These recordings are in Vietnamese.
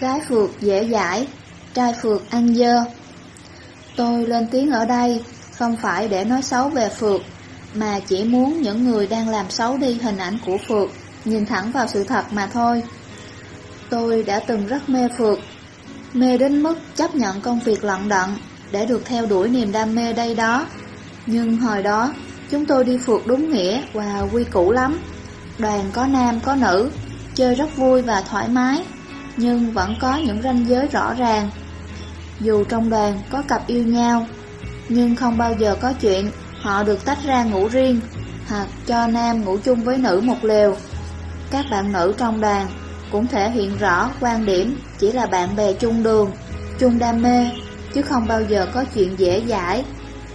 Gái phượt dễ dãi, trai phượt ăn dơ. Tôi lên tiếng ở đây không phải để nói xấu về phượt, mà chỉ muốn những người đang làm xấu đi hình ảnh của phượt nhìn thẳng vào sự thật mà thôi. Tôi đã từng rất mê phượt, mê đến mức chấp nhận công việc lận đận để được theo đuổi niềm đam mê đây đó. Nhưng hồi đó, chúng tôi đi phượt đúng nghĩa và quy củ lắm. Đoàn có nam có nữ, chơi rất vui và thoải mái, nhưng vẫn có những ranh giới rõ ràng. Dù trong đoàn có cặp yêu nhau, nhưng không bao giờ có chuyện họ được tách ra ngủ riêng hoặc cho nam ngủ chung với nữ một lều. Các bạn nữ trong đoàn cũng thể hiện rõ quan điểm chỉ là bạn bè chung đường, chung đam mê, chứ không bao giờ có chuyện dễ dãi,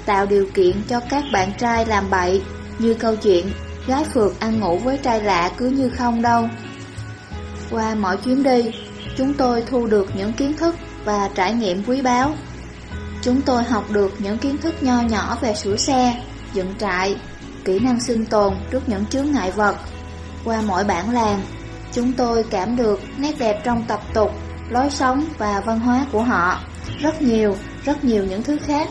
tạo điều kiện cho các bạn trai làm bậy, như câu chuyện gái phượt ăn ngủ với trai lạ cứ như không đâu. Qua mỗi chuyến đi, chúng tôi thu được những kiến thức và trải nghiệm quý báu. Chúng tôi học được những kiến thức nho nhỏ về sửa xe, dựng trại, kỹ năng sinh tồn trước những chướng ngại vật. Qua mỗi bản làng, chúng tôi cảm được nét đẹp trong tập tục, lối sống và văn hóa của họ. Rất nhiều, rất nhiều những thứ khác.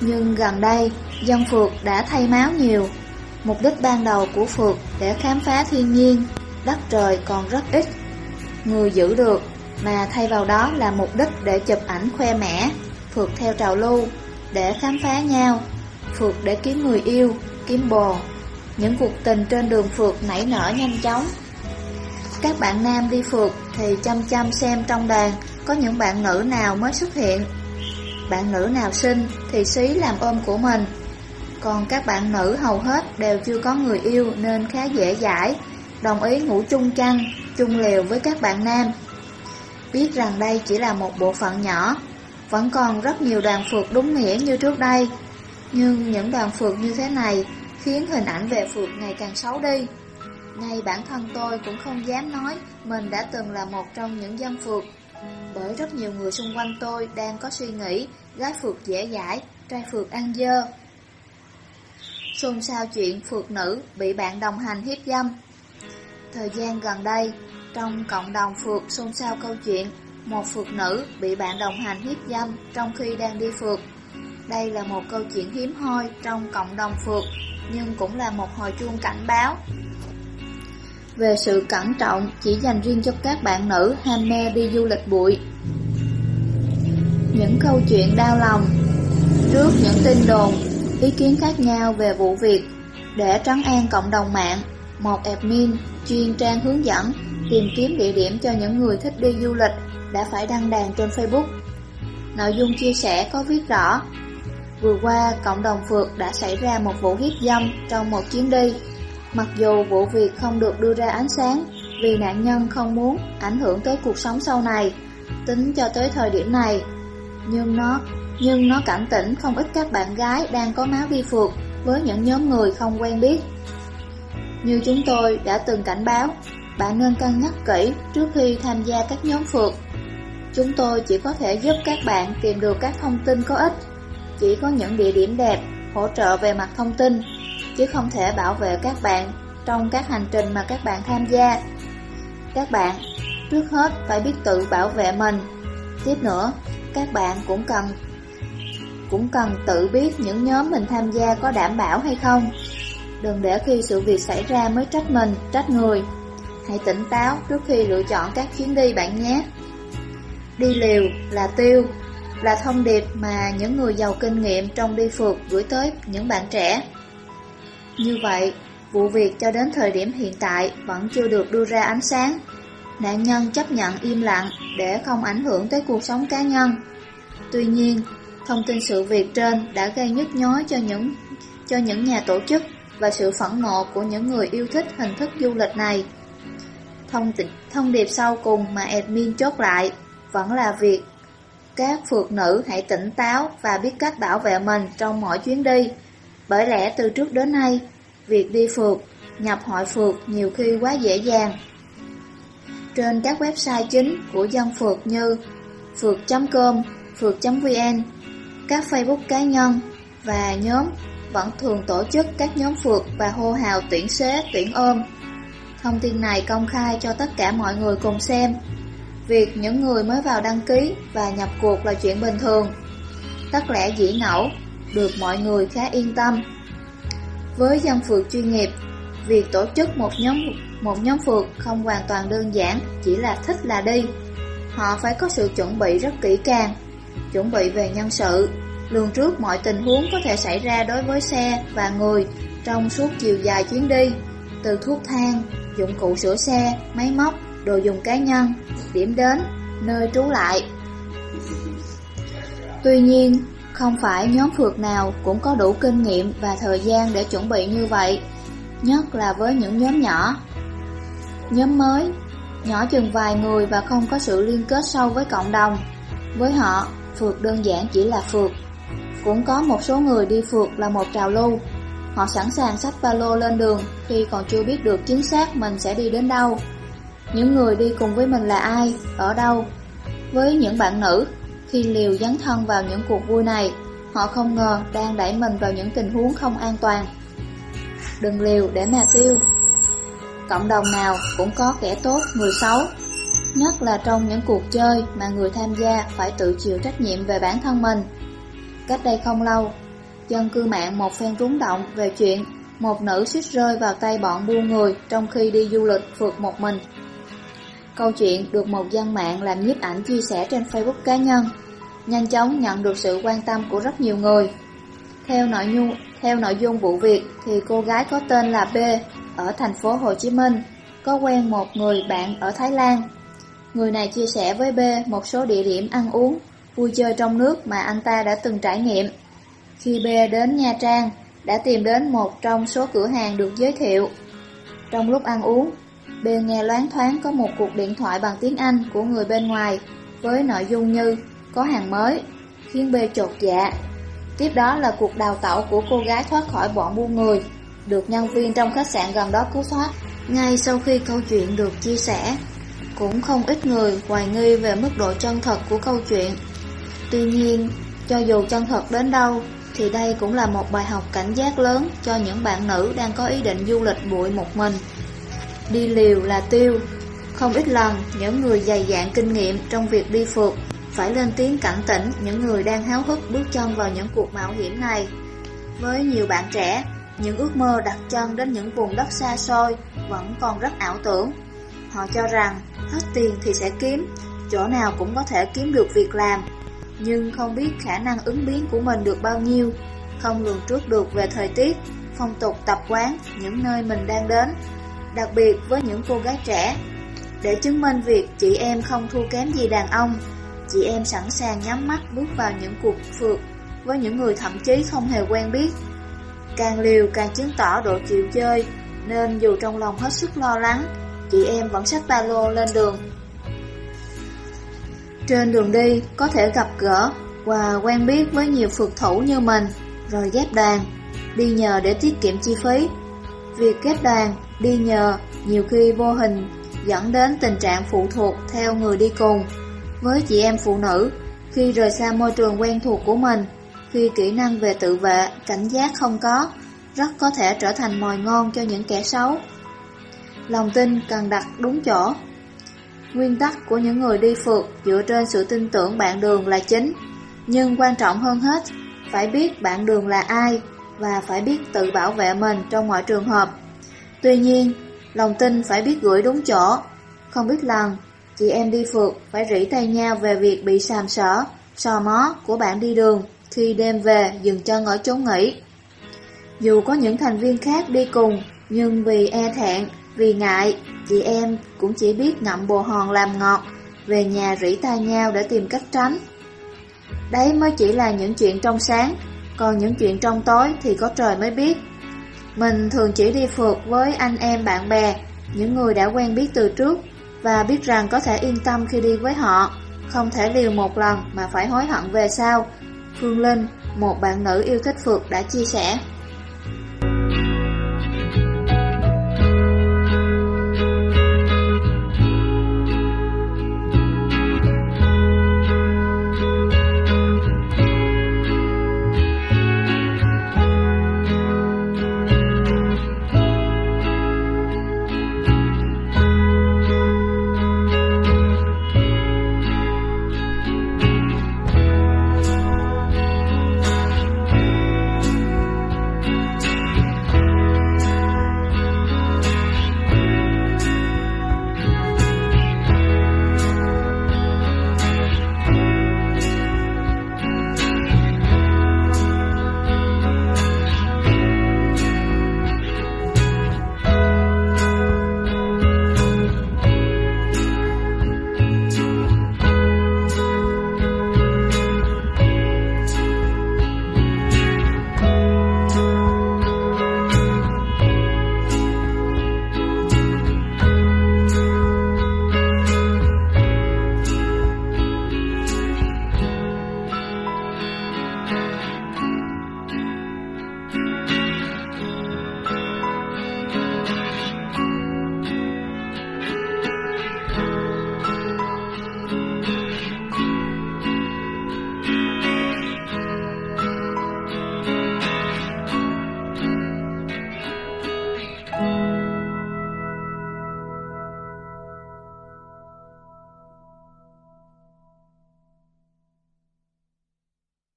Nhưng gần đây, dân phượt đã thay máu nhiều. Mục đích ban đầu của phượt để khám phá thiên nhiên, đất trời còn rất ít. Người giữ được, mà thay vào đó là mục đích để chụp ảnh khoe mẽ, phượt theo trào lưu, để khám phá nhau, phượt để kiếm người yêu, kiếm bồ. Những cuộc tình trên đường phượt nảy nở nhanh chóng. Các bạn nam đi phượt thì chăm chăm xem trong đàn có những bạn nữ nào mới xuất hiện. Bạn nữ nào sinh thì xí làm ôm của mình. Còn các bạn nữ hầu hết đều chưa có người yêu nên khá dễ dãi, đồng ý ngủ chung chăn, chung liều với các bạn nam. Biết rằng đây chỉ là một bộ phận nhỏ, vẫn còn rất nhiều đoàn phượt đúng nghĩa như trước đây. Nhưng những đoàn phượt như thế này khiến hình ảnh về phượt ngày càng xấu đi. Ngay bản thân tôi cũng không dám nói mình đã từng là một trong những dân phượt. Bởi rất nhiều người xung quanh tôi đang có suy nghĩ gái phượt dễ dãi, trai phượt ăn dơ. Xôn xao chuyện phượt nữ bị bạn đồng hành hiếp dâm. Thời gian gần đây, trong cộng đồng phượt xôn xao câu chuyện một phượt nữ bị bạn đồng hành hiếp dâm trong khi đang đi phượt. Đây là một câu chuyện hiếm hoi trong cộng đồng phượt, nhưng cũng là một hồi chuông cảnh báo. Về sự cẩn trọng chỉ dành riêng cho các bạn nữ ham mê đi du lịch bụi. Những câu chuyện đau lòng Trước những tin đồn, ý kiến khác nhau về vụ việc, để trấn an cộng đồng mạng, một admin chuyên trang hướng dẫn tìm kiếm địa điểm cho những người thích đi du lịch đã phải đăng đàn trên Facebook. Nội dung chia sẻ có viết rõ, vừa qua cộng đồng phượt đã xảy ra một vụ hiếp dâm trong một chuyến đi. Mặc dù vụ việc không được đưa ra ánh sáng vì nạn nhân không muốn ảnh hưởng tới cuộc sống sau này, tính cho tới thời điểm này, nhưng nó nhưng nó cảnh tỉnh không ít các bạn gái đang có máu đi phượt với những nhóm người không quen biết. Như chúng tôi đã từng cảnh báo, bạn nên cân nhắc kỹ trước khi tham gia các nhóm phượt Chúng tôi chỉ có thể giúp các bạn tìm được các thông tin có ích, chỉ có những địa điểm đẹp, hỗ trợ về mặt thông tin, chứ không thể bảo vệ các bạn trong các hành trình mà các bạn tham gia. Các bạn, trước hết phải biết tự bảo vệ mình. Tiếp nữa, các bạn cũng cần cũng cần tự biết những nhóm mình tham gia có đảm bảo hay không. Đừng để khi sự việc xảy ra mới trách mình, trách người. Hãy tỉnh táo trước khi lựa chọn các chuyến đi bạn nhé. Đi liều là tiêu, là thông điệp mà những người giàu kinh nghiệm trong đi phượt gửi tới những bạn trẻ. Như vậy, vụ việc cho đến thời điểm hiện tại vẫn chưa được đưa ra ánh sáng. Nạn nhân chấp nhận im lặng để không ảnh hưởng tới cuộc sống cá nhân. Tuy nhiên, thông tin sự việc trên đã gây nhức nhối cho những cho những nhà tổ chức và sự phẫn nộ của những người yêu thích hình thức du lịch này. Thông, thông điệp sau cùng mà admin chốt lại vẫn là việc các phượt nữ hãy tỉnh táo và biết cách bảo vệ mình trong mỗi chuyến đi. Bởi lẽ từ trước đến nay, việc đi phượt, nhập hội phượt nhiều khi quá dễ dàng. Trên các website chính của dân phượt như phượt.com, phượt.vn, các Facebook cá nhân và nhóm vẫn thường tổ chức các nhóm phượt và hô hào tuyển xế, tuyển ôm. Thông tin này công khai cho tất cả mọi người cùng xem. Việc những người mới vào đăng ký và nhập cuộc là chuyện bình thường. Tất lẽ dĩ ngẫu, được mọi người khá yên tâm. Với dân phượt chuyên nghiệp, việc tổ chức một nhóm một nhóm phượt không hoàn toàn đơn giản, chỉ là thích là đi. Họ phải có sự chuẩn bị rất kỹ càng, chuẩn bị về nhân sự, lường trước mọi tình huống có thể xảy ra đối với xe và người trong suốt chiều dài chuyến đi, từ thuốc thang, dụng cụ sửa xe, máy móc, đồ dùng cá nhân, điểm đến, nơi trú lại. Tuy nhiên, không phải nhóm phượt nào cũng có đủ kinh nghiệm và thời gian để chuẩn bị như vậy, nhất là với những nhóm nhỏ. Nhóm mới, nhỏ chừng vài người và không có sự liên kết sâu với cộng đồng. Với họ, phượt đơn giản chỉ là phượt. Cũng có một số người đi phượt là một trào lưu. Họ sẵn sàng xách ba lô lên đường khi còn chưa biết được chính xác mình sẽ đi đến đâu. Những người đi cùng với mình là ai, ở đâu. Với những bạn nữ, khi liều dấn thân vào những cuộc vui này, họ không ngờ đang đẩy mình vào những tình huống không an toàn. Đừng liều để mà tiêu. Cộng đồng nào cũng có kẻ tốt, người xấu. Nhất là trong những cuộc chơi mà người tham gia phải tự chịu trách nhiệm về bản thân mình. Cách đây không lâu, dân cư mạng một phen rúng động về chuyện một nữ suýt rơi vào tay bọn buôn người trong khi đi du lịch phượt một mình. Câu chuyện được một dân mạng làm nhiếp ảnh chia sẻ trên Facebook cá nhân, nhanh chóng nhận được sự quan tâm của rất nhiều người. Theo nội dung, theo nội dung vụ việc thì cô gái có tên là B ở thành phố Hồ Chí Minh có quen một người bạn ở Thái Lan. Người này chia sẻ với B một số địa điểm ăn uống, vui chơi trong nước mà anh ta đã từng trải nghiệm. Khi B đến Nha Trang, đã tìm đến một trong số cửa hàng được giới thiệu. Trong lúc ăn uống, B nghe loáng thoáng có một cuộc điện thoại bằng tiếng Anh của người bên ngoài với nội dung như có hàng mới, khiến B chột dạ. Tiếp đó là cuộc đào tẩu của cô gái thoát khỏi bọn buôn người, được nhân viên trong khách sạn gần đó cứu thoát. Ngay sau khi câu chuyện được chia sẻ, cũng không ít người hoài nghi về mức độ chân thật của câu chuyện. Tuy nhiên, cho dù chân thật đến đâu, thì đây cũng là một bài học cảnh giác lớn cho những bạn nữ đang có ý định du lịch bụi một mình. Đi liều là tiêu. Không ít lần, những người dày dạn kinh nghiệm trong việc đi phượt phải lên tiếng cảnh tỉnh những người đang háo hức bước chân vào những cuộc mạo hiểm này. Với nhiều bạn trẻ, những ước mơ đặt chân đến những vùng đất xa xôi vẫn còn rất ảo tưởng. Họ cho rằng hết tiền thì sẽ kiếm, chỗ nào cũng có thể kiếm được việc làm, nhưng không biết khả năng ứng biến của mình được bao nhiêu, không lường trước được về thời tiết, phong tục tập quán, những nơi mình đang đến, đặc biệt với những cô gái trẻ. Để chứng minh việc chị em không thua kém gì đàn ông, chị em sẵn sàng nhắm mắt bước vào những cuộc phượt với những người thậm chí không hề quen biết. Càng liều càng chứng tỏ độ chịu chơi, nên dù trong lòng hết sức lo lắng, chị em vẫn xách ba lô lên đường. Trên đường đi, có thể gặp gỡ và quen biết với nhiều phượt thủ như mình, rồi ghép đoàn, đi nhờ để tiết kiệm chi phí. Việc ghép đoàn, đi nhờ nhiều khi vô hình dẫn đến tình trạng phụ thuộc theo người đi cùng. Với chị em phụ nữ, khi rời xa môi trường quen thuộc của mình, khi kỹ năng về tự vệ, cảnh giác không có, rất có thể trở thành mồi ngon cho những kẻ xấu. Lòng tin cần đặt đúng chỗ. Nguyên tắc của những người đi phượt dựa trên sự tin tưởng bạn đường là chính, nhưng quan trọng hơn hết, phải biết bạn đường là ai và phải biết tự bảo vệ mình trong mọi trường hợp. Tuy nhiên, lòng tin phải biết gửi đúng chỗ, không biết lần chị em đi phượt phải rỉ tay nhau về việc bị sàm sỡ, sò mó của bạn đi đường khi đêm về dừng chân ở chốn nghỉ. Dù có những thành viên khác đi cùng, nhưng vì e thẹn, vì ngại, chị em cũng chỉ biết ngậm bồ hòn làm ngọt, về nhà rỉ tai nhau để tìm cách tránh. Đấy mới chỉ là những chuyện trong sáng, còn những chuyện trong tối thì có trời mới biết. Mình thường chỉ đi phượt với anh em bạn bè, những người đã quen biết từ trước, và biết rằng có thể yên tâm khi đi với họ, không thể liều một lần mà phải hối hận về sau. Phương Linh, một bạn nữ yêu thích phượt đã chia sẻ.